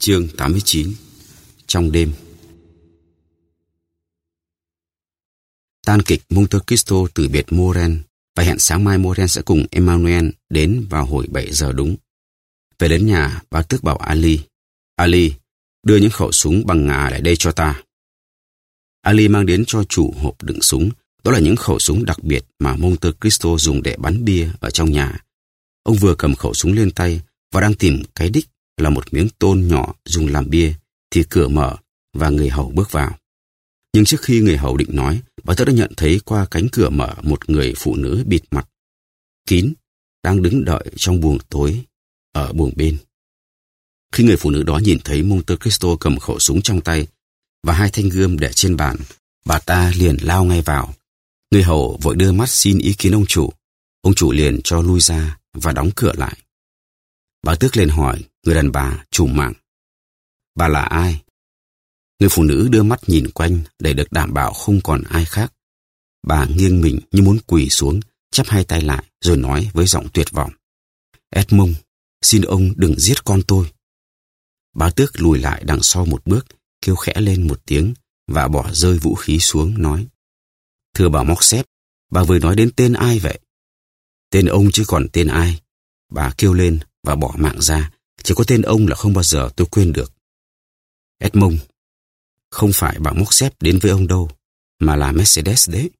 Chương 89 Trong đêm Tan kịch Monte Cristo từ biệt Moren và hẹn sáng mai Moren sẽ cùng Emmanuel đến vào hồi 7 giờ đúng. Về đến nhà, bà tước bảo Ali. Ali, đưa những khẩu súng bằng ngà lại đây cho ta. Ali mang đến cho chủ hộp đựng súng. Đó là những khẩu súng đặc biệt mà Monte Cristo dùng để bắn bia ở trong nhà. Ông vừa cầm khẩu súng lên tay và đang tìm cái đích là một miếng tôn nhỏ dùng làm bia, thì cửa mở và người hầu bước vào. Nhưng trước khi người hầu định nói, bà ta đã nhận thấy qua cánh cửa mở một người phụ nữ bịt mặt, kín, đang đứng đợi trong buồng tối, ở buồng bên. Khi người phụ nữ đó nhìn thấy Monte Cristo cầm khẩu súng trong tay và hai thanh gươm để trên bàn, bà ta liền lao ngay vào. Người hầu vội đưa mắt xin ý kiến ông chủ. Ông chủ liền cho lui ra và đóng cửa lại. Bà tước lên hỏi người đàn bà chủ mạng. Bà là ai? Người phụ nữ đưa mắt nhìn quanh để được đảm bảo không còn ai khác. Bà nghiêng mình như muốn quỳ xuống, chắp hai tay lại rồi nói với giọng tuyệt vọng. Edmond, xin ông đừng giết con tôi. Bà tước lùi lại đằng sau một bước, kêu khẽ lên một tiếng và bỏ rơi vũ khí xuống nói. Thưa bà móc xếp, bà vừa nói đến tên ai vậy? Tên ông chứ còn tên ai? Bà kêu lên và bỏ mạng ra. Chỉ có tên ông là không bao giờ tôi quên được. Edmond, không phải bà móc xếp đến với ông đâu, mà là Mercedes đấy.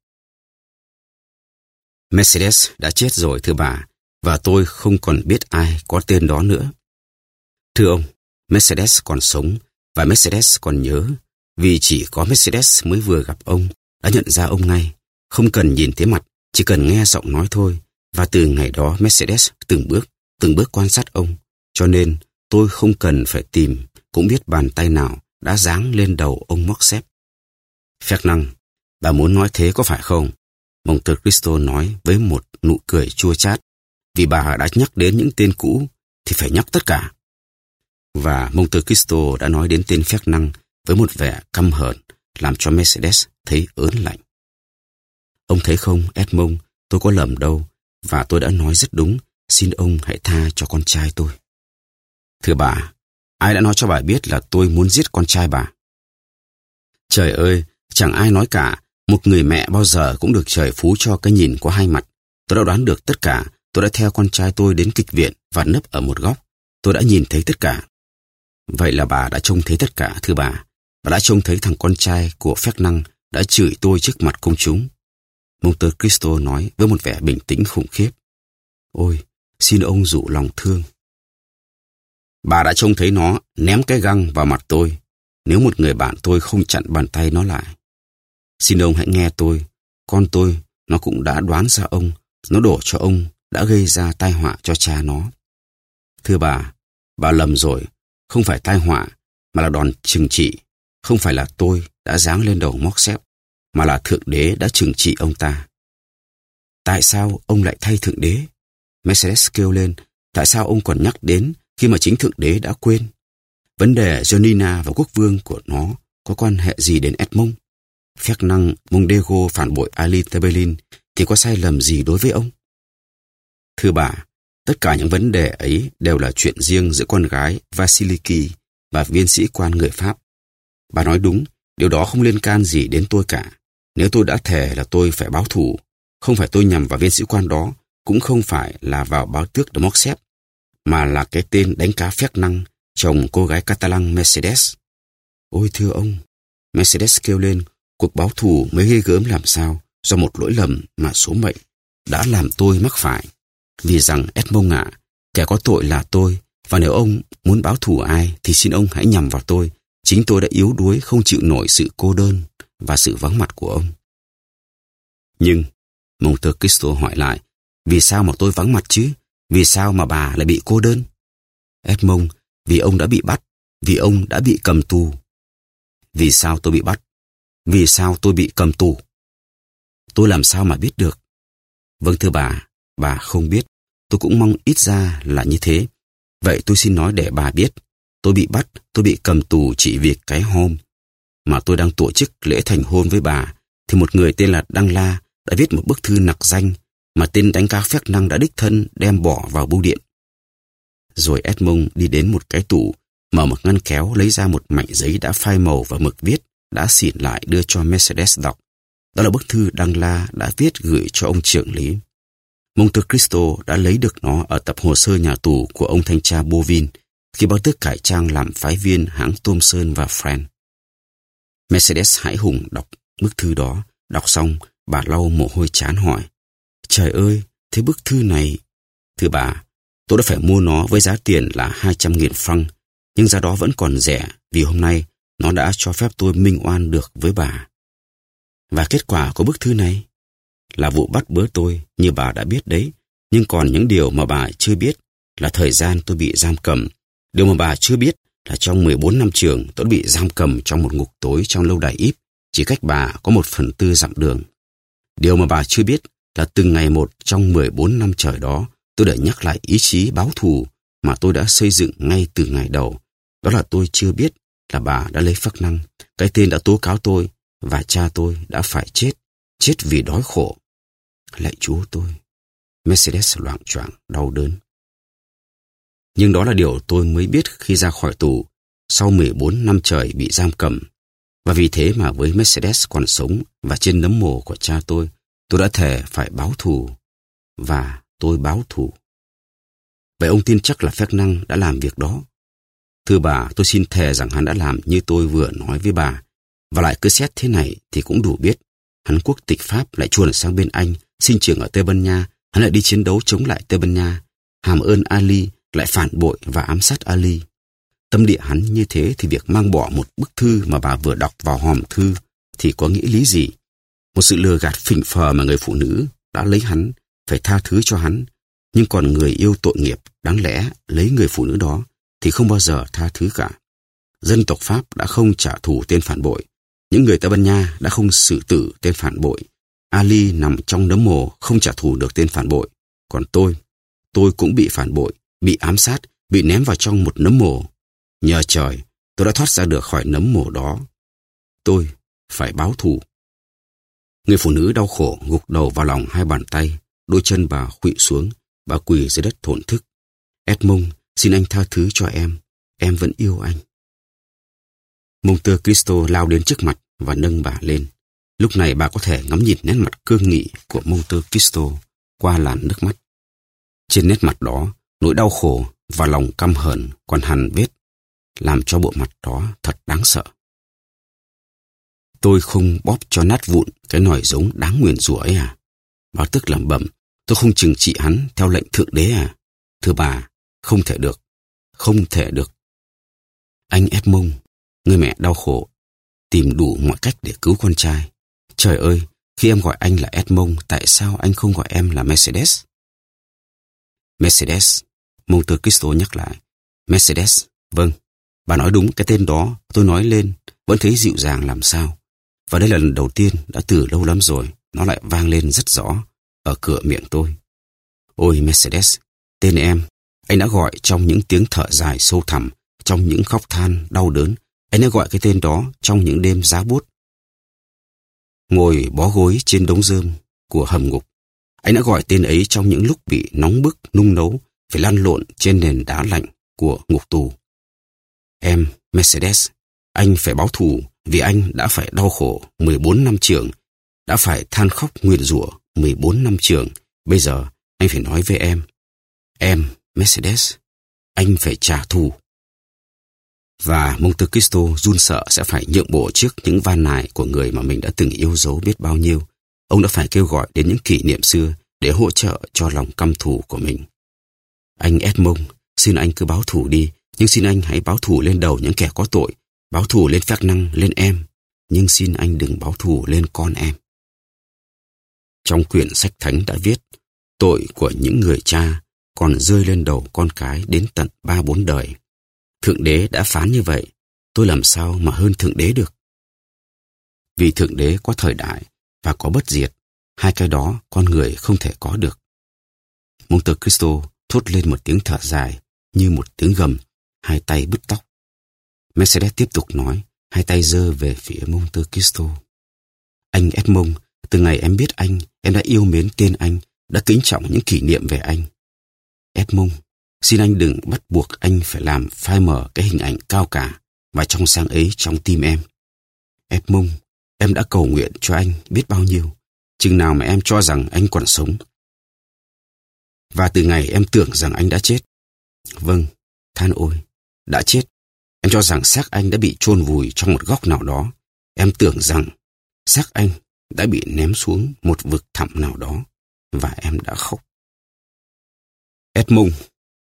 Mercedes đã chết rồi thưa bà, và tôi không còn biết ai có tên đó nữa. Thưa ông, Mercedes còn sống, và Mercedes còn nhớ, vì chỉ có Mercedes mới vừa gặp ông, đã nhận ra ông ngay, không cần nhìn thấy mặt, chỉ cần nghe giọng nói thôi. Và từ ngày đó Mercedes từng bước từng bước quan sát ông, cho nên tôi không cần phải tìm, cũng biết bàn tay nào đã giáng lên đầu ông móc xếp. năng bà muốn nói thế có phải không? Monte Cristo nói với một nụ cười chua chát, vì bà đã nhắc đến những tên cũ thì phải nhắc tất cả. Và Monte Cristo đã nói đến tên phép năng với một vẻ căm hờn, làm cho Mercedes thấy ớn lạnh. Ông thấy không, Edmond, tôi có lầm đâu, và tôi đã nói rất đúng Xin ông hãy tha cho con trai tôi. Thưa bà, ai đã nói cho bà biết là tôi muốn giết con trai bà? Trời ơi, chẳng ai nói cả. Một người mẹ bao giờ cũng được trời phú cho cái nhìn có hai mặt. Tôi đã đoán được tất cả. Tôi đã theo con trai tôi đến kịch viện và nấp ở một góc. Tôi đã nhìn thấy tất cả. Vậy là bà đã trông thấy tất cả, thưa bà. Bà đã trông thấy thằng con trai của phép năng đã chửi tôi trước mặt công chúng. Monte Cristo nói với một vẻ bình tĩnh khủng khiếp. Ôi, xin ông dụ lòng thương. Bà đã trông thấy nó ném cái găng vào mặt tôi nếu một người bạn tôi không chặn bàn tay nó lại. Xin ông hãy nghe tôi, con tôi, nó cũng đã đoán ra ông, nó đổ cho ông, đã gây ra tai họa cho cha nó. Thưa bà, bà lầm rồi, không phải tai họa, mà là đòn trừng trị. Không phải là tôi đã giáng lên đầu móc xếp, mà là Thượng Đế đã trừng trị ông ta. Tại sao ông lại thay Thượng Đế? Mercedes kêu lên, tại sao ông còn nhắc đến khi mà chính Thượng Đế đã quên? Vấn đề Jonina và quốc vương của nó có quan hệ gì đến Edmond? Phép năng Mondego phản bội Ali Tebelin thì có sai lầm gì đối với ông? Thưa bà, tất cả những vấn đề ấy đều là chuyện riêng giữa con gái Vasiliki và viên sĩ quan người Pháp. Bà nói đúng, điều đó không liên can gì đến tôi cả. Nếu tôi đã thề là tôi phải báo thù, không phải tôi nhằm vào viên sĩ quan đó, cũng không phải là vào báo tước de mà là cái tên đánh cá phép năng chồng cô gái Catalan Mercedes. Ôi thưa ông, Mercedes kêu lên, cuộc báo thù mới ghê gớm làm sao do một lỗi lầm mà số mệnh đã làm tôi mắc phải. Vì rằng Edmond ạ, kẻ có tội là tôi, và nếu ông muốn báo thù ai thì xin ông hãy nhằm vào tôi. Chính tôi đã yếu đuối không chịu nổi sự cô đơn và sự vắng mặt của ông. Nhưng, Monte Cristo hỏi lại, vì sao mà tôi vắng mặt chứ? Vì sao mà bà lại bị cô đơn? Edmond, vì ông đã bị bắt, vì ông đã bị cầm tù. Vì sao tôi bị bắt? Vì sao tôi bị cầm tù? Tôi làm sao mà biết được? Vâng thưa bà, bà không biết. Tôi cũng mong ít ra là như thế. Vậy tôi xin nói để bà biết. Tôi bị bắt, tôi bị cầm tù chỉ vì cái hôm mà tôi đang tổ chức lễ thành hôn với bà thì một người tên là Đăng La đã viết một bức thư nặc danh mà tên đánh cá phép năng đã đích thân đem bỏ vào bưu điện. Rồi Edmund đi đến một cái tủ mở một ngăn kéo lấy ra một mảnh giấy đã phai màu và mực viết, đã xỉn lại đưa cho Mercedes đọc. Đó là bức thư Đăng La đã viết gửi cho ông trưởng lý. Monte Cristo đã lấy được nó ở tập hồ sơ nhà tù của ông thanh tra Bovin khi báo tước cải trang làm phái viên hãng Thomson và Friend. Mercedes hãi hùng đọc bức thư đó, đọc xong bà lau mồ hôi chán hỏi. Trời ơi, thế bức thư này... Thưa bà, tôi đã phải mua nó với giá tiền là 200.000 franc, nhưng giá đó vẫn còn rẻ vì hôm nay nó đã cho phép tôi minh oan được với bà. Và kết quả của bức thư này là vụ bắt bớ tôi như bà đã biết đấy, nhưng còn những điều mà bà chưa biết là thời gian tôi bị giam cầm. Điều mà bà chưa biết là trong 14 năm trường tôi bị giam cầm trong một ngục tối trong lâu đài íp, chỉ cách bà có một phần tư dặm đường. Điều mà bà chưa biết là từng ngày một trong 14 năm trời đó tôi đã nhắc lại ý chí báo thù mà tôi đã xây dựng ngay từ ngày đầu. Đó là tôi chưa biết là bà đã lấy phắc năng, cái tên đã tố cáo tôi và cha tôi đã phải chết, chết vì đói khổ. Lạy chúa tôi, Mercedes loạn choạng đau đớn. Nhưng đó là điều tôi mới biết khi ra khỏi tù, sau 14 năm trời bị giam cầm. Và vì thế mà với Mercedes còn sống và trên nấm mồ của cha tôi, tôi đã thề phải báo thù. Và tôi báo thù. Vậy ông tin chắc là phép năng đã làm việc đó. Thưa bà, tôi xin thề rằng hắn đã làm như tôi vừa nói với bà. Và lại cứ xét thế này thì cũng đủ biết. Hắn quốc tịch Pháp lại chuồn sang bên Anh, sinh trưởng ở Tây Ban Nha. Hắn lại đi chiến đấu chống lại Tây Ban Nha. Hàm ơn Ali lại phản bội và ám sát Ali. Tâm địa hắn như thế thì việc mang bỏ một bức thư mà bà vừa đọc vào hòm thư thì có nghĩa lý gì? Một sự lừa gạt phỉnh phờ mà người phụ nữ đã lấy hắn, phải tha thứ cho hắn. Nhưng còn người yêu tội nghiệp, đáng lẽ lấy người phụ nữ đó thì không bao giờ tha thứ cả. Dân tộc Pháp đã không trả thù tên phản bội. Những người Tây Ban Nha đã không xử tử tên phản bội. Ali nằm trong nấm mồ không trả thù được tên phản bội. Còn tôi, tôi cũng bị phản bội bị ám sát, bị ném vào trong một nấm mồ. Nhờ trời, tôi đã thoát ra được khỏi nấm mồ đó. Tôi phải báo thù. Người phụ nữ đau khổ gục đầu vào lòng hai bàn tay, đôi chân bà khuỵu xuống, bà quỳ dưới đất thổn thức. Edmond, xin anh tha thứ cho em, em vẫn yêu anh. Monte Cristo lao đến trước mặt và nâng bà lên. Lúc này bà có thể ngắm nhìn nét mặt cương nghị của Monte Cristo qua làn nước mắt. Trên nét mặt đó Nỗi đau khổ và lòng căm hờn còn hằn vết, làm cho bộ mặt đó thật đáng sợ. Tôi không bóp cho nát vụn cái nòi giống đáng nguyền rủa ấy à? Báo tức làm bẩm, tôi không trừng trị hắn theo lệnh thượng đế à? Thưa bà, không thể được, không thể được. Anh Edmond, người mẹ đau khổ, tìm đủ mọi cách để cứu con trai. Trời ơi, khi em gọi anh là Edmond, tại sao anh không gọi em là Mercedes? Mercedes, Monte Cristo nhắc lại. Mercedes, vâng, bà nói đúng cái tên đó, tôi nói lên, vẫn thấy dịu dàng làm sao. Và đây là lần đầu tiên, đã từ lâu lắm rồi, nó lại vang lên rất rõ, ở cửa miệng tôi. Ôi Mercedes, tên em, anh đã gọi trong những tiếng thở dài sâu thẳm, trong những khóc than, đau đớn. Anh đã gọi cái tên đó trong những đêm giá bút. Ngồi bó gối trên đống rơm của hầm ngục. Anh đã gọi tên ấy trong những lúc bị nóng bức, nung nấu, phải lăn lộn trên nền đá lạnh của ngục tù. Em, Mercedes, anh phải báo thù vì anh đã phải đau khổ 14 năm trường, đã phải than khóc nguyện rủa 14 năm trường. Bây giờ anh phải nói với em, em, Mercedes, anh phải trả thù. Và Monte Cristo run sợ sẽ phải nhượng bộ trước những van nài của người mà mình đã từng yêu dấu biết bao nhiêu. Ông đã phải kêu gọi đến những kỷ niệm xưa để hỗ trợ cho lòng căm thù của mình. Anh Edmond, xin anh cứ báo thù đi, nhưng xin anh hãy báo thù lên đầu những kẻ có tội, báo thù lên phép năng, lên em, nhưng xin anh đừng báo thù lên con em. Trong quyển sách thánh đã viết, tội của những người cha còn rơi lên đầu con cái đến tận ba bốn đời. Thượng đế đã phán như vậy, tôi làm sao mà hơn Thượng đế được? Vì Thượng đế có thời đại và có bất diệt, hai cái đó con người không thể có được. Monte Cristo thốt lên một tiếng thở dài như một tiếng gầm, hai tay bứt tóc. Mercedes tiếp tục nói, hai tay giơ về phía Monte Cristo. Anh Edmond, từ ngày em biết anh, em đã yêu mến tên anh, đã kính trọng những kỷ niệm về anh. Edmond, Xin anh đừng bắt buộc anh phải làm phai mờ cái hình ảnh cao cả và trong sáng ấy trong tim em. Edmond, em đã cầu nguyện cho anh biết bao nhiêu, chừng nào mà em cho rằng anh còn sống. Và từ ngày em tưởng rằng anh đã chết. Vâng, than ôi, đã chết. Em cho rằng xác anh đã bị chôn vùi trong một góc nào đó. Em tưởng rằng xác anh đã bị ném xuống một vực thẳm nào đó và em đã khóc. Edmund,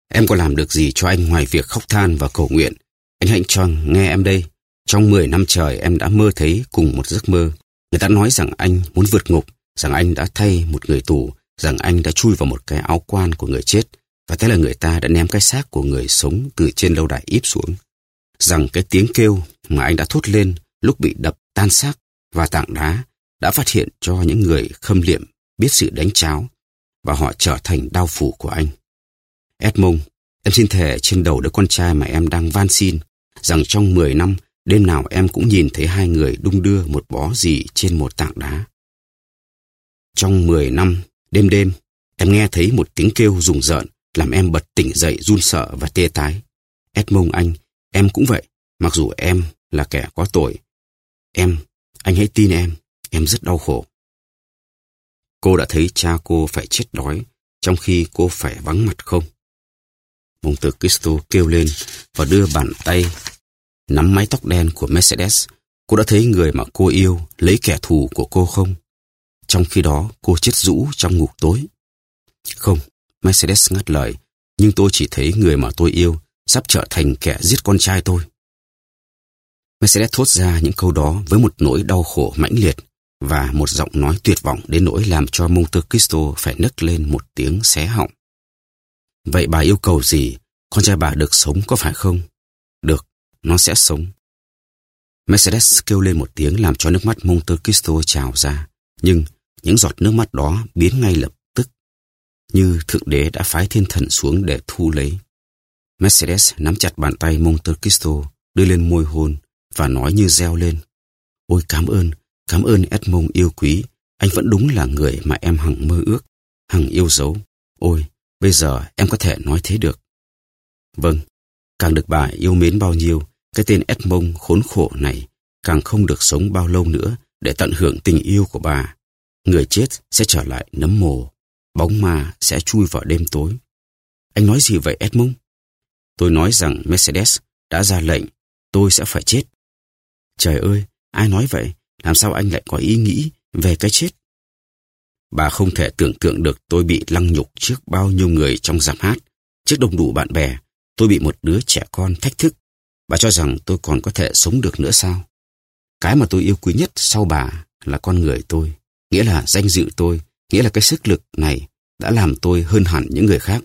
em có làm được gì cho anh ngoài việc khóc than và cầu nguyện? Anh hãy cho nghe em đây. Trong 10 năm trời em đã mơ thấy cùng một giấc mơ. Người ta nói rằng anh muốn vượt ngục, rằng anh đã thay một người tù, rằng anh đã chui vào một cái áo quan của người chết, và thế là người ta đã ném cái xác của người sống từ trên lâu đài íp xuống. Rằng cái tiếng kêu mà anh đã thốt lên lúc bị đập tan xác và tảng đá đã phát hiện cho những người khâm liệm biết sự đánh cháo và họ trở thành đau phủ của anh. Edmond, em xin thề trên đầu đứa con trai mà em đang van xin rằng trong 10 năm đêm nào em cũng nhìn thấy hai người đung đưa một bó gì trên một tảng đá. Trong 10 năm, đêm đêm, em nghe thấy một tiếng kêu rùng rợn làm em bật tỉnh dậy run sợ và tê tái. Edmond anh, em cũng vậy, mặc dù em là kẻ có tội. Em, anh hãy tin em, em rất đau khổ. Cô đã thấy cha cô phải chết đói, trong khi cô phải vắng mặt không? Mông tử Cristo kêu lên và đưa bàn tay nắm mái tóc đen của Mercedes. Cô đã thấy người mà cô yêu lấy kẻ thù của cô không? Trong khi đó, cô chết rũ trong ngục tối. Không, Mercedes ngắt lời, nhưng tôi chỉ thấy người mà tôi yêu sắp trở thành kẻ giết con trai tôi. Mercedes thốt ra những câu đó với một nỗi đau khổ mãnh liệt và một giọng nói tuyệt vọng đến nỗi làm cho Monte Cristo phải nấc lên một tiếng xé họng. Vậy bà yêu cầu gì? Con trai bà được sống có phải không? Được, nó sẽ sống. Mercedes kêu lên một tiếng làm cho nước mắt Monte Cristo trào ra. Nhưng những giọt nước mắt đó biến ngay lập tức. Như Thượng Đế đã phái thiên thần xuống để thu lấy. Mercedes nắm chặt bàn tay Monte Cristo, đưa lên môi hôn và nói như reo lên. Ôi cảm ơn, cảm ơn Edmond yêu quý. Anh vẫn đúng là người mà em hằng mơ ước, hằng yêu dấu. Ôi, bây giờ em có thể nói thế được. Vâng, càng được bà yêu mến bao nhiêu, cái tên Edmond khốn khổ này càng không được sống bao lâu nữa để tận hưởng tình yêu của bà. Người chết sẽ trở lại nấm mồ, bóng ma sẽ chui vào đêm tối. Anh nói gì vậy Edmond? Tôi nói rằng Mercedes đã ra lệnh, tôi sẽ phải chết. Trời ơi, ai nói vậy? Làm sao anh lại có ý nghĩ về cái chết? Bà không thể tưởng tượng được tôi bị lăng nhục trước bao nhiêu người trong giảp hát, trước đông đủ bạn bè. Tôi bị một đứa trẻ con thách thức. Bà cho rằng tôi còn có thể sống được nữa sao? Cái mà tôi yêu quý nhất sau bà là con người tôi, nghĩa là danh dự tôi, nghĩa là cái sức lực này đã làm tôi hơn hẳn những người khác.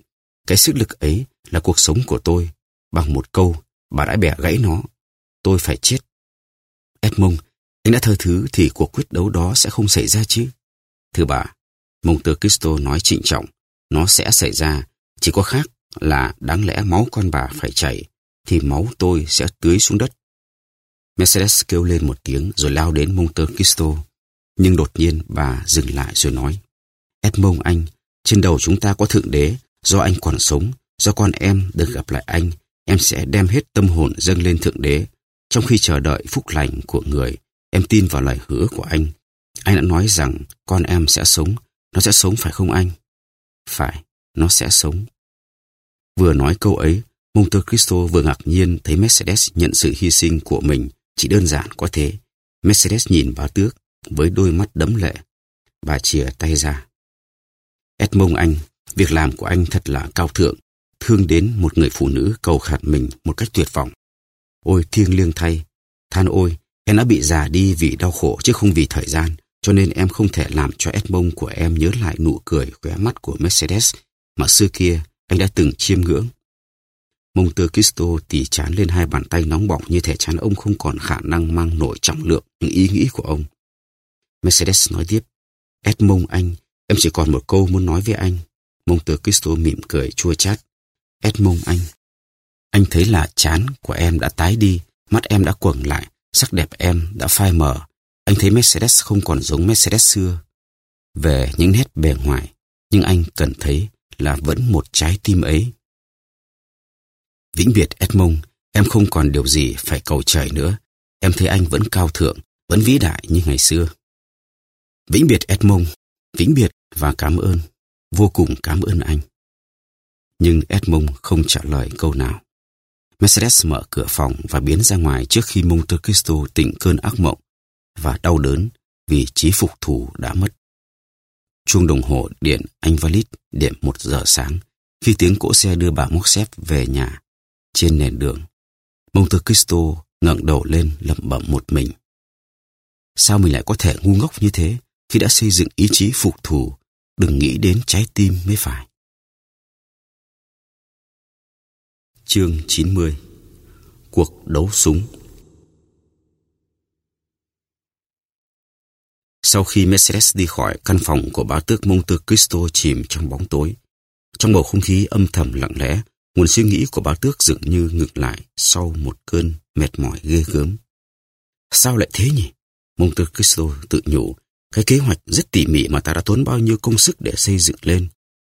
Cái sức lực ấy là cuộc sống của tôi. Bằng một câu, bà đã bẻ gãy nó. Tôi phải chết. Edmond, anh đã thơ thứ thì cuộc quyết đấu đó sẽ không xảy ra chứ. Thưa bà, Monte Cristo nói trịnh trọng, nó sẽ xảy ra, chỉ có khác là đáng lẽ máu con bà phải chảy, thì máu tôi sẽ tưới xuống đất. Mercedes kêu lên một tiếng rồi lao đến Monte Cristo. Nhưng đột nhiên bà dừng lại rồi nói, Edmond anh, trên đầu chúng ta có Thượng Đế, do anh còn sống, do con em được gặp lại anh, em sẽ đem hết tâm hồn dâng lên Thượng Đế. Trong khi chờ đợi phúc lành của người, em tin vào lời hứa của anh. Anh đã nói rằng con em sẽ sống, nó sẽ sống phải không anh? Phải, nó sẽ sống. Vừa nói câu ấy, Monte Cristo vừa ngạc nhiên thấy Mercedes nhận sự hy sinh của mình chỉ đơn giản có thế. Mercedes nhìn bà tước với đôi mắt đấm lệ. Bà chìa tay ra. Edmond anh, việc làm của anh thật là cao thượng, thương đến một người phụ nữ cầu khạt mình một cách tuyệt vọng. Ôi thiêng liêng thay, than ôi, em đã bị già đi vì đau khổ chứ không vì thời gian, cho nên em không thể làm cho Edmond của em nhớ lại nụ cười khóe mắt của Mercedes mà xưa kia anh đã từng chiêm ngưỡng. Monte Cristo tỉ chán lên hai bàn tay nóng bỏng như thể chán ông không còn khả năng mang nổi trọng lượng những ý nghĩ của ông. Mercedes nói tiếp, Edmond anh, em chỉ còn một câu muốn nói với anh. Monte Cristo mỉm cười chua chát. Edmond anh. Anh thấy là chán của em đã tái đi, mắt em đã quầng lại, sắc đẹp em đã phai mờ. Anh thấy Mercedes không còn giống Mercedes xưa. Về những nét bề ngoài, nhưng anh cần thấy là vẫn một trái tim ấy Vĩnh biệt Edmond, em không còn điều gì phải cầu trời nữa. Em thấy anh vẫn cao thượng, vẫn vĩ đại như ngày xưa. Vĩnh biệt Edmond, vĩnh biệt và cảm ơn, vô cùng cảm ơn anh. Nhưng Edmund không trả lời câu nào. Mercedes mở cửa phòng và biến ra ngoài trước khi Monte Cristo tỉnh cơn ác mộng và đau đớn vì trí phục thù đã mất. Chuông đồng hồ điện anh Valit điểm một giờ sáng khi tiếng cỗ xe đưa bà Moxep về nhà trên nền đường. Monte Cristo ngẩng đầu lên lẩm bẩm một mình. Sao mình lại có thể ngu ngốc như thế khi đã xây dựng ý chí phục thù? đừng nghĩ đến trái tim mới phải. Chương 90 Cuộc đấu súng Sau khi Mercedes đi khỏi, căn phòng của bá tước Monte Cristo chìm trong bóng tối. Trong bầu không khí âm thầm lặng lẽ, nguồn suy nghĩ của bá tước dường như ngược lại sau một cơn mệt mỏi ghê gớm. Sao lại thế nhỉ? Monte Cristo tự nhủ, cái kế hoạch rất tỉ mỉ mà ta đã tốn bao nhiêu công sức để xây dựng lên,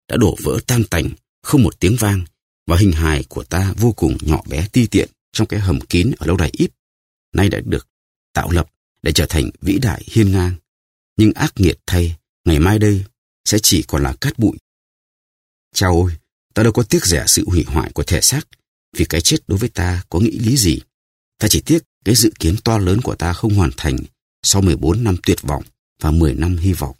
đã đổ vỡ tan tành, không một tiếng vang, và hình hài của ta vô cùng nhỏ bé ti tiện trong cái hầm kín ở lâu đài ít nay đã được tạo lập để trở thành vĩ đại hiên ngang. Nhưng ác nghiệt thay, ngày mai đây sẽ chỉ còn là cát bụi. Chao ôi, ta đâu có tiếc rẻ sự hủy hoại của thể xác, vì cái chết đối với ta có nghĩ lý gì. Ta chỉ tiếc cái dự kiến to lớn của ta không hoàn thành sau 14 năm tuyệt vọng và 10 năm hy vọng.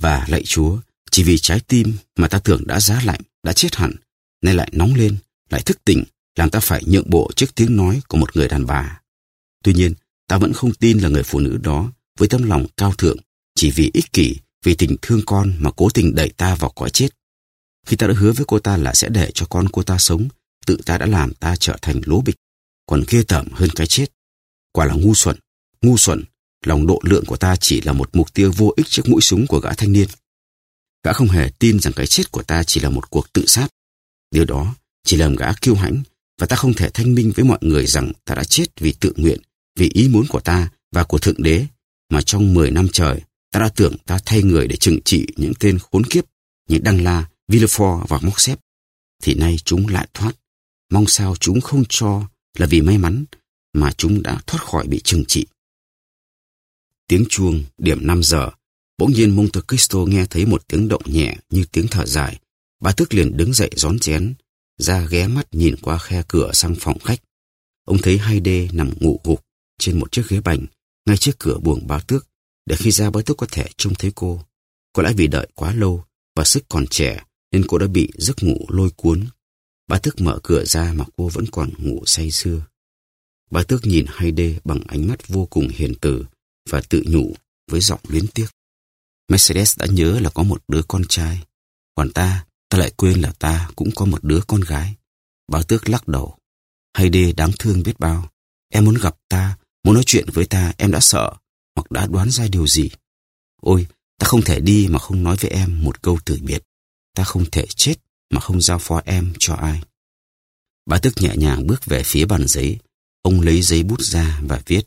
Và lạy Chúa, chỉ vì trái tim mà ta tưởng đã giá lạnh, đã chết hẳn, nay lại nóng lên, lại thức tỉnh, làm ta phải nhượng bộ trước tiếng nói của một người đàn bà. Tuy nhiên, ta vẫn không tin là người phụ nữ đó với tấm lòng cao thượng, chỉ vì ích kỷ, vì tình thương con mà cố tình đẩy ta vào cõi chết. Khi ta đã hứa với cô ta là sẽ để cho con cô ta sống, tự ta đã làm ta trở thành lố bịch, còn ghê tởm hơn cái chết. Quả là ngu xuẩn, ngu xuẩn, lòng độ lượng của ta chỉ là một mục tiêu vô ích trước mũi súng của gã thanh niên. Gã không hề tin rằng cái chết của ta chỉ là một cuộc tự sát. Điều đó chỉ làm gã kiêu hãnh và ta không thể thanh minh với mọi người rằng ta đã chết vì tự nguyện, vì ý muốn của ta và của Thượng Đế, mà trong 10 năm trời ta đã tưởng ta thay người để trừng trị những tên khốn kiếp như Đăng La, Villefort và Moxep. Thì nay chúng lại thoát. Mong sao chúng không cho là vì may mắn mà chúng đã thoát khỏi bị trừng trị. Tiếng chuông, điểm 5 giờ, bỗng nhiên Monte Cristo nghe thấy một tiếng động nhẹ như tiếng thở dài. Bà Tước liền đứng dậy rón chén, ra ghé mắt nhìn qua khe cửa sang phòng khách. Ông thấy hai đê nằm ngủ gục trên một chiếc ghế bành ngay trước cửa buồng bà tước để khi ra báo tước có thể trông thấy cô. Có lẽ vì đợi quá lâu và sức còn trẻ nên cô đã bị giấc ngủ lôi cuốn. Bá tước mở cửa ra mà cô vẫn còn ngủ say sưa. Bá tước nhìn hai đê bằng ánh mắt vô cùng hiền từ và tự nhủ với giọng luyến tiếc. Mercedes đã nhớ là có một đứa con trai, còn ta, ta lại quên là ta cũng có một đứa con gái. Bá tước lắc đầu. Hay đê đáng thương biết bao. Em muốn gặp ta, muốn nói chuyện với ta, em đã sợ, hoặc đã đoán ra điều gì. Ôi, ta không thể đi mà không nói với em một câu từ biệt. Ta không thể chết mà không giao phó em cho ai. Bá tước nhẹ nhàng bước về phía bàn giấy. Ông lấy giấy bút ra và viết.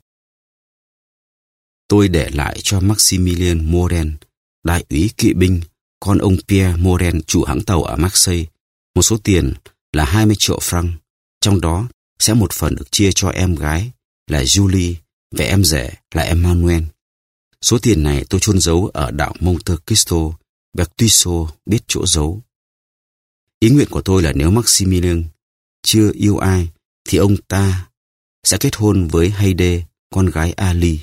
Tôi để lại cho Maximilian Moren, đại úy kỵ binh, con ông Pierre Moren, chủ hãng tàu ở Marseille, một số tiền là 20 triệu franc. Trong đó sẽ một phần được chia cho em gái là Julie và em rể là Emmanuel. Số tiền này tôi chôn giấu ở đảo Monte Cristo, Bertuiso biết chỗ giấu. Ý nguyện của tôi là nếu Maximilian chưa yêu ai, thì ông ta sẽ kết hôn với Hayde, con gái Ali.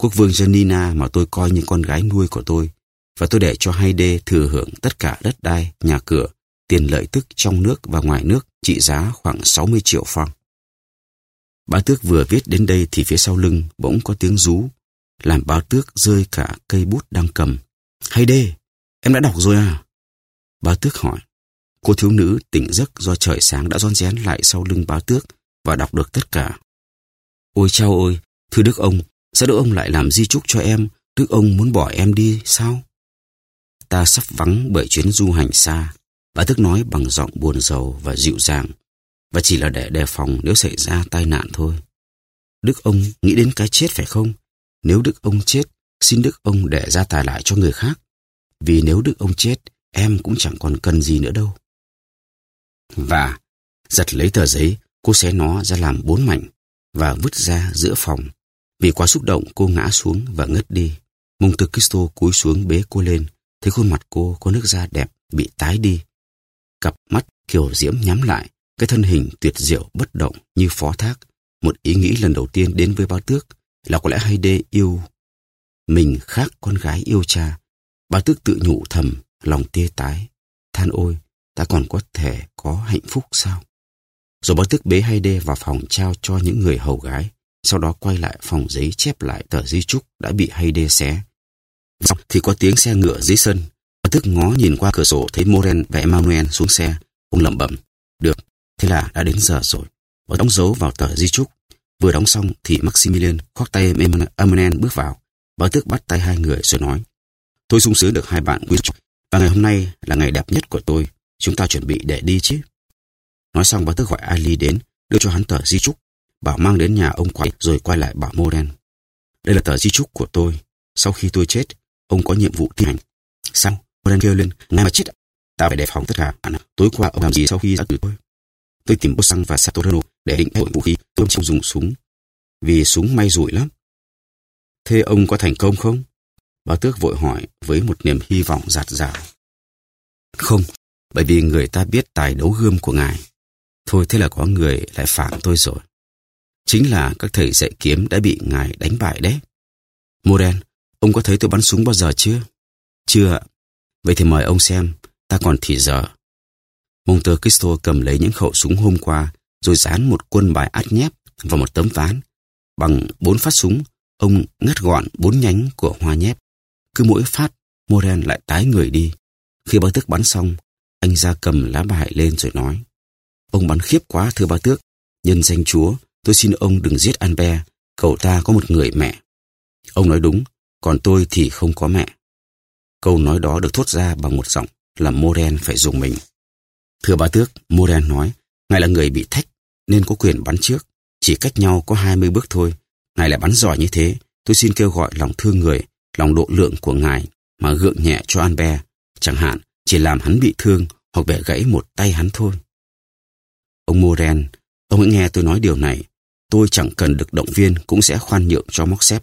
Quốc vương Janina mà tôi coi như con gái nuôi của tôi, và tôi để cho Hayde thừa hưởng tất cả đất đai, nhà cửa, tiền lợi tức trong nước và ngoài nước trị giá khoảng 60 triệu franc. Bá tước vừa viết đến đây thì phía sau lưng bỗng có tiếng rú, làm bá tước rơi cả cây bút đang cầm. Hayde, em đã đọc rồi à? Bá tước hỏi. Cô thiếu nữ tỉnh giấc do trời sáng đã rón rén lại sau lưng bá tước và đọc được tất cả. Ôi chao ôi, thưa Đức ông, sao Đức ông lại làm di chúc cho em? Đức ông muốn bỏ em đi sao? Ta sắp vắng bởi chuyến du hành xa. Bà thức nói bằng giọng buồn rầu và dịu dàng, và chỉ là để đề phòng nếu xảy ra tai nạn thôi. Đức ông nghĩ đến cái chết phải không? Nếu Đức ông chết, xin Đức ông để ra tài lại cho người khác. Vì nếu Đức ông chết, em cũng chẳng còn cần gì nữa đâu. Và Giật lấy tờ giấy, cô xé nó ra làm bốn mảnh và vứt ra giữa phòng. Vì quá xúc động, cô ngã xuống và ngất đi. Mông tư Cristo cúi xuống bế cô lên, thấy khuôn mặt cô có nước da đẹp bị tái đi. Cặp mắt kiểu diễm nhắm lại, cái thân hình tuyệt diệu bất động như phó thác. Một ý nghĩ lần đầu tiên đến với bao tước là có lẽ hay đê yêu mình khác con gái yêu cha. Bao tước tự nhủ thầm, lòng tê tái. Than ôi, ta còn có thể có hạnh phúc sao? Rồi bao tước bế hay đê vào phòng trao cho những người hầu gái. Sau đó quay lại phòng giấy chép lại tờ di trúc đã bị hay đê xé. Dọc thì có tiếng xe ngựa dưới sân. Bà tức ngó nhìn qua cửa sổ thấy Moren và Emmanuel xuống xe. Ông lẩm bẩm. Được, thế là đã đến giờ rồi. Và đóng dấu vào tờ di trúc. Vừa đóng xong thì Maximilian khoác tay Emmanuel bước vào. Bà tức bắt tay hai người rồi nói. Tôi sung sướng được hai bạn quý Và ngày hôm nay là ngày đẹp nhất của tôi. Chúng ta chuẩn bị để đi chứ. Nói xong bà tức gọi Ali đến, đưa cho hắn tờ di trúc. Bảo mang đến nhà ông quay rồi quay lại bảo Moren. Đây là tờ di trúc của tôi. Sau khi tôi chết, ông có nhiệm vụ thi hành. Xong, Warren kêu lên. Ngay mà chết Ta phải đề phòng tất cả. Tối qua ông làm gì sau khi ra từ tôi? Tôi tìm bút xăng và Satorano để định hội vũ khí. Tôi không dùng súng. Vì súng may rủi lắm. Thế ông có thành công không? Bà Tước vội hỏi với một niềm hy vọng giạt rào. Không, bởi vì người ta biết tài đấu gươm của ngài. Thôi thế là có người lại phản tôi rồi. Chính là các thầy dạy kiếm đã bị ngài đánh bại đấy. Moren, ông có thấy tôi bắn súng bao giờ chưa? Chưa ạ. Vậy thì mời ông xem, ta còn thì giờ. Monte Cristo cầm lấy những khẩu súng hôm qua, rồi dán một quân bài át nhép vào một tấm ván. Bằng bốn phát súng, Ông ngắt gọn bốn nhánh của hoa nhép. Cứ mỗi phát, Moren lại tái người đi. Khi ba tước bắn xong, anh ra cầm lá bài lên rồi nói. Ông bắn khiếp quá thưa ba tước. Nhân danh chúa, tôi xin ông đừng giết Albert. Cậu ta có một người mẹ. Ông nói đúng, còn tôi thì không có mẹ. Câu nói đó được thốt ra bằng một giọng làm Moren phải dùng mình. Thưa bá tước, Moren nói, ngài là người bị thách nên có quyền bắn trước. Chỉ cách nhau có 20 bước thôi, Ngài lại bắn giỏi như thế, tôi xin kêu gọi lòng thương người, lòng độ lượng của Ngài mà gượng nhẹ cho Albert, chẳng hạn chỉ làm hắn bị thương hoặc bẻ gãy một tay hắn thôi. Ông Moren, ông hãy nghe tôi nói điều này. Tôi chẳng cần được động viên cũng sẽ khoan nhượng cho móc xếp.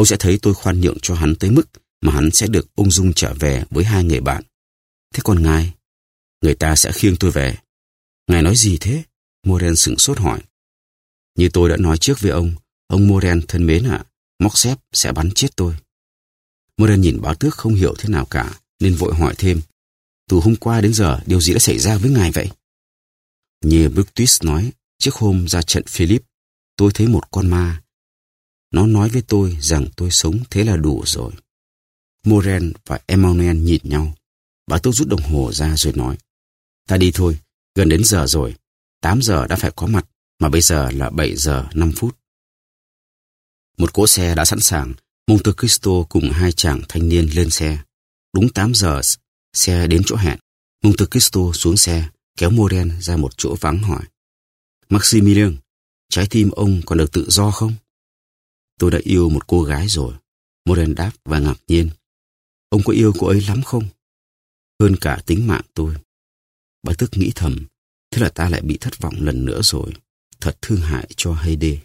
Ông sẽ thấy tôi khoan nhượng cho hắn tới mức mà hắn sẽ được ung dung trở về với hai người bạn. Thế còn ngài? Người ta sẽ khiêng tôi về. Ngài nói gì thế? Moren sửng sốt hỏi. Như tôi đã nói trước với ông, Ông Moren thân mến ạ, móc xếp sẽ bắn chết tôi. Moren nhìn báo tước không hiểu thế nào cả, nên vội hỏi thêm. Từ hôm qua đến giờ, điều gì đã xảy ra với ngài vậy? Như Brutus nói, trước hôm ra trận Philip, tôi thấy một con ma. Nó nói với tôi rằng tôi sống thế là đủ rồi. Moren và Emmanuel nhìn nhau. Bà tôi rút đồng hồ ra rồi nói. Ta đi thôi, gần đến giờ rồi. 8 giờ đã phải có mặt, mà bây giờ là 7 giờ 5 phút. Một cỗ xe đã sẵn sàng, Monte Cristo cùng hai chàng thanh niên lên xe. Đúng 8 giờ, xe đến chỗ hẹn. Monte Cristo xuống xe, kéo Moren ra một chỗ vắng hỏi. Maximilian, trái tim ông còn được tự do không? Tôi đã yêu một cô gái rồi. Moren đáp và ngạc nhiên. Ông có yêu cô ấy lắm không? Hơn cả tính mạng tôi. Bà tức nghĩ thầm, thế là ta lại bị thất vọng lần nữa rồi. Thật thương hại cho Heide.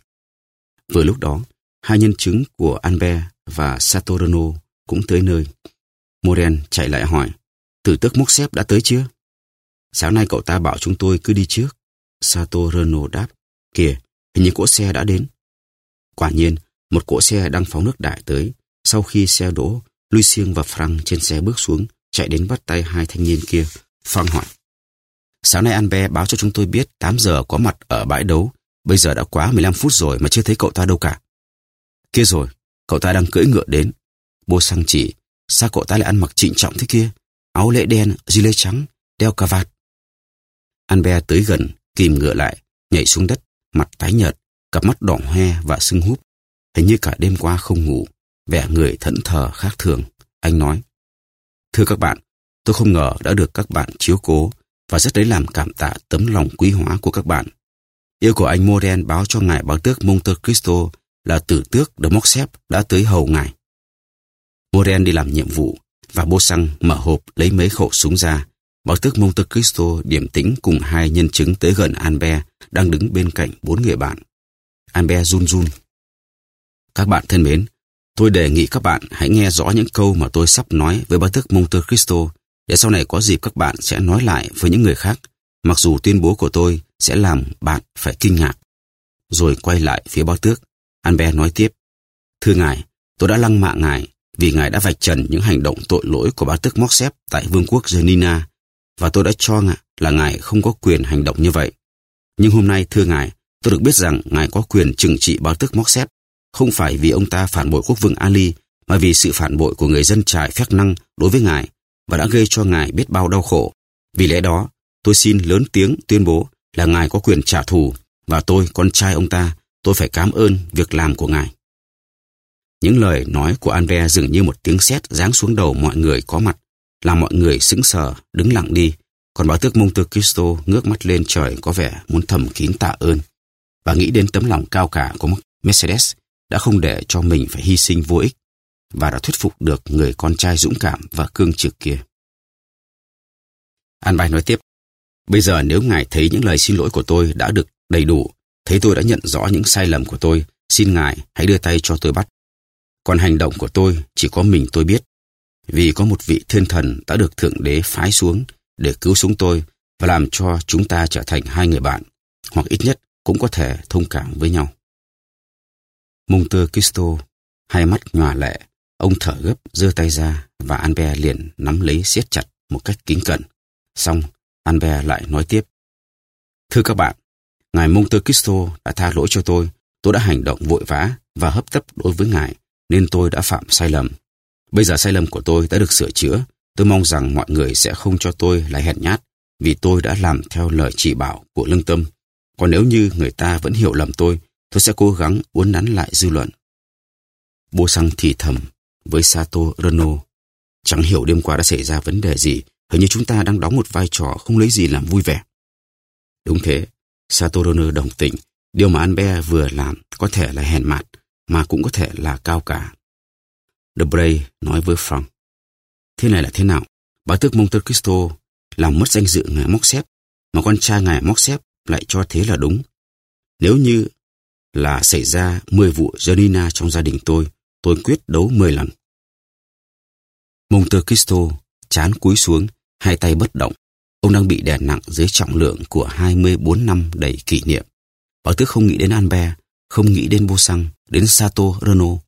Vừa lúc đó, Hai nhân chứng của Albert và Saturno cũng tới nơi. Moren chạy lại hỏi, tử tước múc xếp đã tới chưa? Sáng nay cậu ta bảo chúng tôi cứ đi trước. Saturno đáp, kìa, hình như cỗ xe đã đến. Quả nhiên, một cỗ xe đang phóng nước đại tới. Sau khi xe đỗ, Lucien và Frank trên xe bước xuống, chạy đến bắt tay hai thanh niên kia. Frank hỏi, Sáng nay an Albert báo cho chúng tôi biết 8 giờ có mặt ở bãi đấu. Bây giờ đã quá 15 phút rồi mà chưa thấy cậu ta đâu cả. Kia rồi, cậu ta đang cưỡi ngựa đến. Bô sang chỉ, sao cậu ta lại ăn mặc trịnh trọng thế kia? Áo lễ đen, lê trắng, đeo cà vạt. an Albert tới gần, kìm ngựa lại, nhảy xuống đất, mặt tái nhợt, cặp mắt đỏ hoe và sưng húp. Hình như cả đêm qua không ngủ, vẻ người thẫn thờ khác thường. Anh nói, Thưa các bạn, tôi không ngờ đã được các bạn chiếu cố và rất lấy làm cảm tạ tấm lòng quý hóa của các bạn. Yêu của anh Moren báo cho ngài báo tước Monte Cristo là tử tước de Moxep đã tới hầu ngài. Moren đi làm nhiệm vụ và bô xăng mở hộp lấy mấy khẩu súng ra, báo tước Monte Cristo điểm tĩnh cùng hai nhân chứng tới gần Albert đang đứng bên cạnh bốn người bạn. Albert run run. Các bạn thân mến, tôi đề nghị các bạn hãy nghe rõ những câu mà tôi sắp nói với bá tước Monte Cristo để sau này có dịp các bạn sẽ nói lại với những người khác, mặc dù tuyên bố của tôi sẽ làm bạn phải kinh ngạc. Rồi quay lại phía bá tước, Albert nói tiếp. Thưa ngài, tôi đã lăng mạ ngài vì ngài đã vạch trần những hành động tội lỗi của bá tước Moxep tại vương quốc Genina và tôi đã cho ngài là ngài không có quyền hành động như vậy. Nhưng hôm nay thưa ngài, tôi được biết rằng ngài có quyền trừng trị bá tước Moxep không phải vì ông ta phản bội quốc vương Ali mà vì sự phản bội của người dân trại phép năng đối với ngài và đã gây cho ngài biết bao đau khổ. Vì lẽ đó, tôi xin lớn tiếng tuyên bố là ngài có quyền trả thù và tôi, con trai ông ta, tôi phải cảm ơn việc làm của ngài. Những lời nói của Anve dường như một tiếng sét giáng xuống đầu mọi người có mặt, làm mọi người sững sờ, đứng lặng đi. Còn bà tước Monte Cristo ngước mắt lên trời có vẻ muốn thầm kín tạ ơn và nghĩ đến tấm lòng cao cả của Mercedes đã không để cho mình phải hy sinh vô ích và đã thuyết phục được người con trai dũng cảm và cương trực kia. An Bài nói tiếp, bây giờ nếu ngài thấy những lời xin lỗi của tôi đã được đầy đủ, thấy tôi đã nhận rõ những sai lầm của tôi, xin ngài hãy đưa tay cho tôi bắt. Còn hành động của tôi chỉ có mình tôi biết, vì có một vị thiên thần đã được Thượng Đế phái xuống để cứu sống tôi và làm cho chúng ta trở thành hai người bạn, hoặc ít nhất cũng có thể thông cảm với nhau. Monte Cristo, hai mắt nhòa lệ, ông thở gấp, giơ tay ra và Albert liền nắm lấy siết chặt một cách kính cẩn. Xong, Albert lại nói tiếp. Thưa các bạn, Ngài Monte Cristo đã tha lỗi cho tôi. Tôi đã hành động vội vã và hấp tấp đối với Ngài, nên tôi đã phạm sai lầm. Bây giờ sai lầm của tôi đã được sửa chữa. Tôi mong rằng mọi người sẽ không cho tôi lại hẹn nhát, vì tôi đã làm theo lời chỉ bảo của lương tâm. Còn nếu như người ta vẫn hiểu lầm tôi, tôi sẽ cố gắng uốn nắn lại dư luận. Bô Sang thì thầm với Sato Reno. Chẳng hiểu đêm qua đã xảy ra vấn đề gì, hình như chúng ta đang đóng một vai trò không lấy gì làm vui vẻ. Đúng thế, Saturno đồng tình, điều mà Anbe vừa làm có thể là hèn mạt, mà cũng có thể là cao cả. Debray nói với Frank, thế này là thế nào? Bà tước Monte Cristo làm mất danh dự ngài Moxep, mà con trai ngài Moxep lại cho thế là đúng. Nếu như là xảy ra 10 vụ Janina trong gia đình tôi, tôi quyết đấu 10 lần. Monte Cristo chán cúi xuống, hai tay bất động. Ông đang bị đè nặng dưới trọng lượng của 24 năm đầy kỷ niệm. Bảo tước không nghĩ đến Albert, không nghĩ đến Vô Xăng, đến Sato Renault,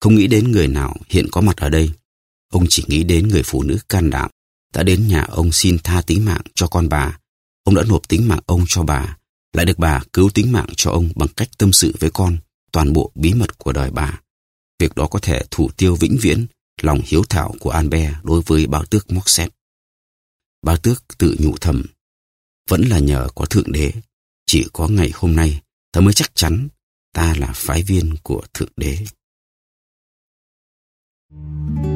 không nghĩ đến người nào hiện có mặt ở đây. Ông chỉ nghĩ đến người phụ nữ can đảm đã đến nhà ông xin tha tính mạng cho con bà. Ông đã nộp tính mạng ông cho bà, lại được bà cứu tính mạng cho ông bằng cách tâm sự với con toàn bộ bí mật của đời bà. Việc đó có thể thủ tiêu vĩnh viễn lòng hiếu thảo của Albert đối với bao tước Moxet. Bao tước tự nhủ thầm, vẫn là nhờ có Thượng Đế, chỉ có ngày hôm nay ta mới chắc chắn ta là phái viên của Thượng Đế. Thank you.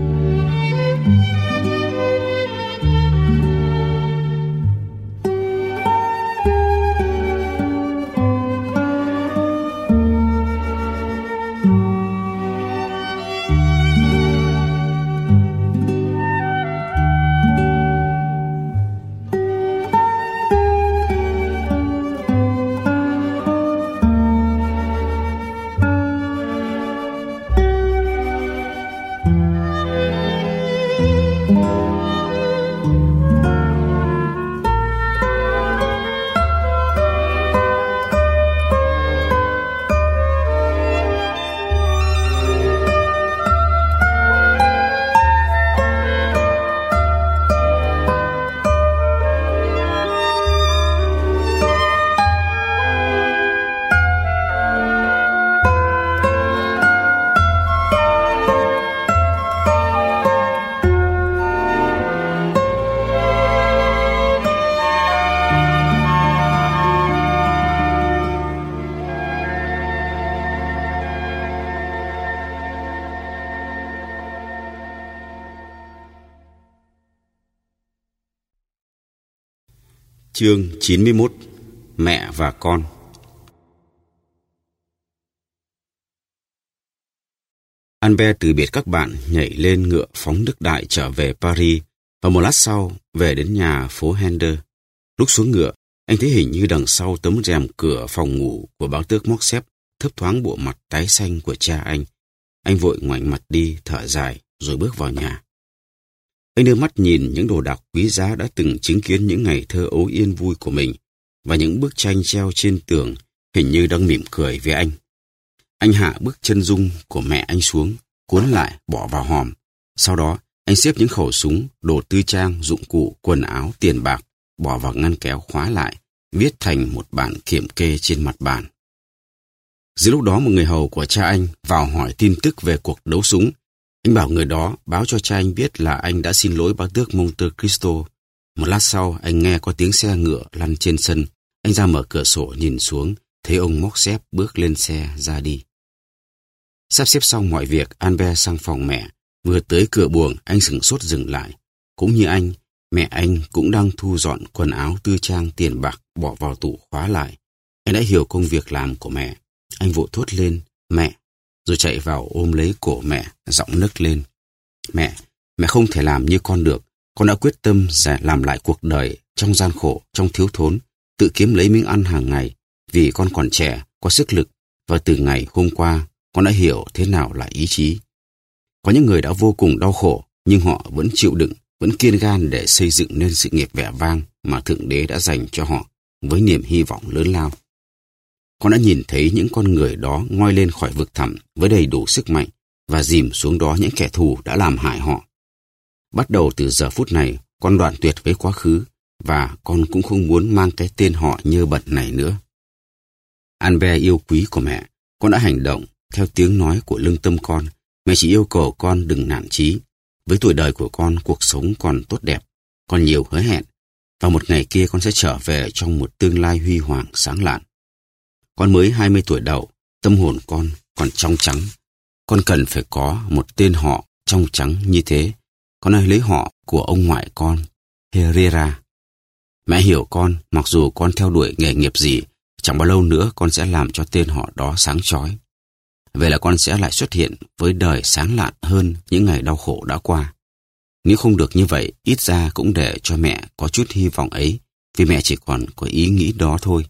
Chương 91 Mẹ và con Albert từ biệt các bạn nhảy lên ngựa phóng đức đại trở về Paris Và một lát sau, về đến nhà phố Hender. Lúc xuống ngựa, anh thấy hình như đằng sau tấm rèm cửa phòng ngủ của bác tước móc xếp thấp thoáng bộ mặt tái xanh của cha anh. Anh vội ngoảnh mặt đi, thở dài, rồi bước vào nhà. Anh đưa mắt nhìn những đồ đạc quý giá đã từng chứng kiến những ngày thơ ấu yên vui của mình và những bức tranh treo trên tường hình như đang mỉm cười với anh. Anh hạ bức chân dung của mẹ anh xuống, cuốn lại, bỏ vào hòm. Sau đó, anh xếp những khẩu súng, đồ tư trang, dụng cụ, quần áo, tiền bạc, bỏ vào ngăn kéo khóa lại, viết thành một bản kiểm kê trên mặt bàn. Giữa lúc đó một người hầu của cha anh vào hỏi tin tức về cuộc đấu súng. Anh bảo người đó báo cho cha anh biết là anh đã xin lỗi bác tước Monte Cristo. Một lát sau, anh nghe có tiếng xe ngựa lăn trên sân. Anh ra mở cửa sổ nhìn xuống, thấy ông móc xếp bước lên xe ra đi. Sắp xếp xong mọi việc, Albert sang phòng mẹ. Vừa tới cửa buồng, anh sửng sốt dừng lại. Cũng như anh, mẹ anh cũng đang thu dọn quần áo tư trang tiền bạc bỏ vào tủ khóa lại. Anh đã hiểu công việc làm của mẹ. Anh vội thốt lên, mẹ, rồi chạy vào ôm lấy cổ mẹ, giọng nức lên. Mẹ, mẹ không thể làm như con được. Con đã quyết tâm sẽ làm lại cuộc đời trong gian khổ, trong thiếu thốn, tự kiếm lấy miếng ăn hàng ngày, vì con còn trẻ, có sức lực, và từ ngày hôm qua, con đã hiểu thế nào là ý chí. Có những người đã vô cùng đau khổ, nhưng họ vẫn chịu đựng, vẫn kiên gan để xây dựng nên sự nghiệp vẻ vang mà Thượng Đế đã dành cho họ với niềm hy vọng lớn lao. Con đã nhìn thấy những con người đó ngoi lên khỏi vực thẳm với đầy đủ sức mạnh và dìm xuống đó những kẻ thù đã làm hại họ. Bắt đầu từ giờ phút này, con đoạn tuyệt với quá khứ và con cũng không muốn mang cái tên họ nhơ bẩn này nữa. Albert yêu quý của mẹ, con đã hành động theo tiếng nói của lương tâm con. Mẹ chỉ yêu cầu con đừng nản chí. Với tuổi đời của con, cuộc sống còn tốt đẹp, còn nhiều hứa hẹn. Và một ngày kia con sẽ trở về trong một tương lai huy hoàng sáng lạn. Con mới 20 tuổi đầu, tâm hồn con còn trong trắng. Con cần phải có một tên họ trong trắng như thế. Con hãy lấy họ của ông ngoại con, Herrera. Mẹ hiểu con, mặc dù con theo đuổi nghề nghiệp gì, chẳng bao lâu nữa con sẽ làm cho tên họ đó sáng chói. Vậy là con sẽ lại xuất hiện với đời sáng lạn hơn những ngày đau khổ đã qua. Nếu không được như vậy, ít ra cũng để cho mẹ có chút hy vọng ấy, vì mẹ chỉ còn có ý nghĩ đó thôi.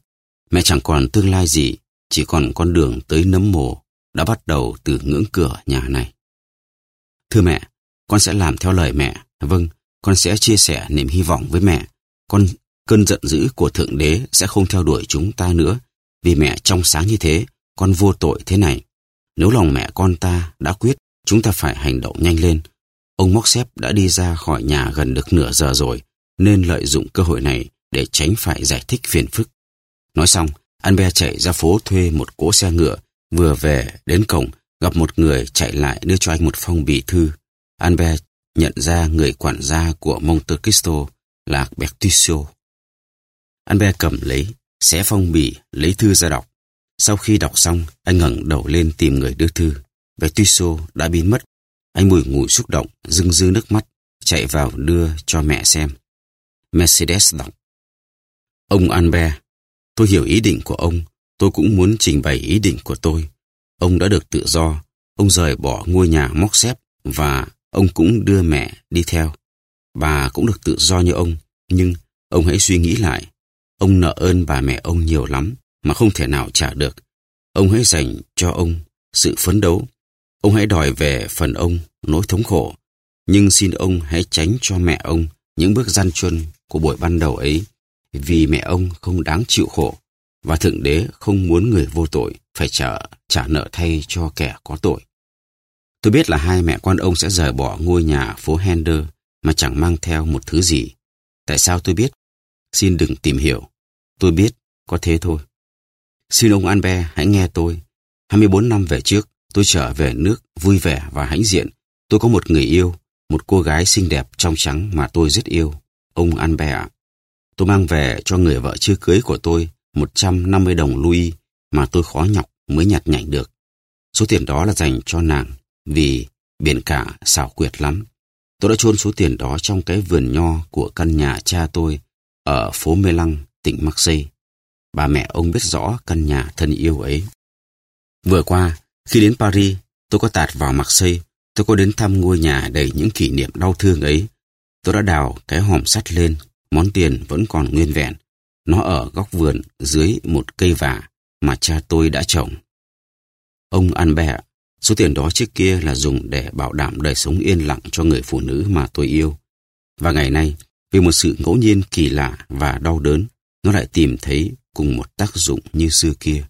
Mẹ chẳng còn tương lai gì, chỉ còn con đường tới nấm mồ đã bắt đầu từ ngưỡng cửa nhà này. Thưa mẹ, con sẽ làm theo lời mẹ. Vâng, con sẽ chia sẻ niềm hy vọng với mẹ. Con cơn giận dữ của Thượng Đế sẽ không theo đuổi chúng ta nữa. Vì mẹ trong sáng như thế, con vô tội thế này. Nếu lòng mẹ con ta đã quyết, chúng ta phải hành động nhanh lên. Ông Móc Xếp đã đi ra khỏi nhà gần được nửa giờ rồi, nên lợi dụng cơ hội này để tránh phải giải thích phiền phức. Nói xong, Albert chạy ra phố thuê một cỗ xe ngựa, vừa về đến cổng, gặp một người chạy lại đưa cho anh một phong bì thư. Albert nhận ra người quản gia của Monte Cristo là Bertuccio. Albert cầm lấy, xé phong bì, lấy thư ra đọc. Sau khi đọc xong, anh ngẩng đầu lên tìm người đưa thư. Bertuccio đã biến mất. Anh mùi ngùi xúc động, rưng rưng nước mắt, chạy vào đưa cho mẹ xem. Mercedes đọc. Ông Albert, tôi hiểu ý định của ông, tôi cũng muốn trình bày ý định của tôi. Ông đã được tự do, ông rời bỏ ngôi nhà móc xếp và ông cũng đưa mẹ đi theo. Bà cũng được tự do như ông, nhưng ông hãy suy nghĩ lại. Ông nợ ơn bà mẹ ông nhiều lắm mà không thể nào trả được. Ông hãy dành cho ông sự phấn đấu. Ông hãy đòi về phần ông nỗi thống khổ. Nhưng xin ông hãy tránh cho mẹ ông những bước gian truân của buổi ban đầu ấy vì mẹ ông không đáng chịu khổ và Thượng Đế không muốn người vô tội phải trả, trả nợ thay cho kẻ có tội. Tôi biết là hai mẹ con ông sẽ rời bỏ ngôi nhà phố Hender mà chẳng mang theo một thứ gì. Tại sao tôi biết? Xin đừng tìm hiểu. Tôi biết, có thế thôi. Xin ông Anbe hãy nghe tôi. 24 năm về trước, tôi trở về nước vui vẻ và hãnh diện. Tôi có một người yêu, một cô gái xinh đẹp trong trắng mà tôi rất yêu. Ông Anbe ạ. Tôi mang về cho người vợ chưa cưới của tôi 150 đồng Louis mà tôi khó nhọc mới nhặt nhạnh được. Số tiền đó là dành cho nàng vì biển cả xảo quyệt lắm. Tôi đã chôn số tiền đó trong cái vườn nho của căn nhà cha tôi ở phố Mê Lăng, tỉnh Marseille. Bà mẹ ông biết rõ căn nhà thân yêu ấy. Vừa qua, khi đến Paris, tôi có tạt vào Marseille. Tôi có đến thăm ngôi nhà đầy những kỷ niệm đau thương ấy. Tôi đã đào cái hòm sắt lên, món tiền vẫn còn nguyên vẹn. Nó ở góc vườn dưới một cây vả mà cha tôi đã trồng. Ông ăn bè, số tiền đó trước kia là dùng để bảo đảm đời sống yên lặng cho người phụ nữ mà tôi yêu. Và ngày nay, vì một sự ngẫu nhiên kỳ lạ và đau đớn, nó lại tìm thấy cùng một tác dụng như xưa kia.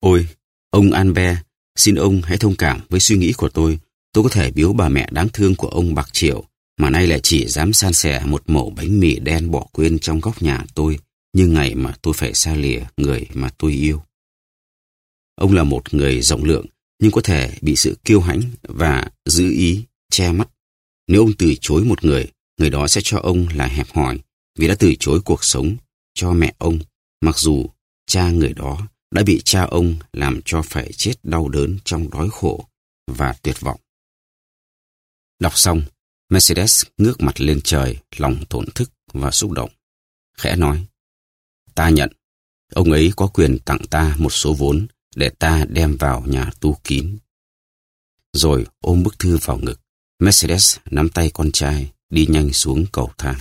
Ôi, ông An Be, xin ông hãy thông cảm với suy nghĩ của tôi. Tôi có thể biếu bà mẹ đáng thương của ông bạc triệu, mà nay lại chỉ dám san sẻ một mẩu bánh mì đen bỏ quên trong góc nhà tôi, như ngày mà tôi phải xa lìa người mà tôi yêu. Ông là một người rộng lượng, nhưng có thể bị sự kiêu hãnh và giữ ý, che mắt. Nếu ông từ chối một người, người đó sẽ cho ông là hẹp hòi vì đã từ chối cuộc sống cho mẹ ông, mặc dù cha người đó đã bị cha ông làm cho phải chết đau đớn trong đói khổ và tuyệt vọng. Đọc xong, Mercedes ngước mặt lên trời, lòng thổn thức và xúc động. Khẽ nói, ta nhận, ông ấy có quyền tặng ta một số vốn để ta đem vào nhà tu kín. Rồi ôm bức thư vào ngực, Mercedes nắm tay con trai đi nhanh xuống cầu thang.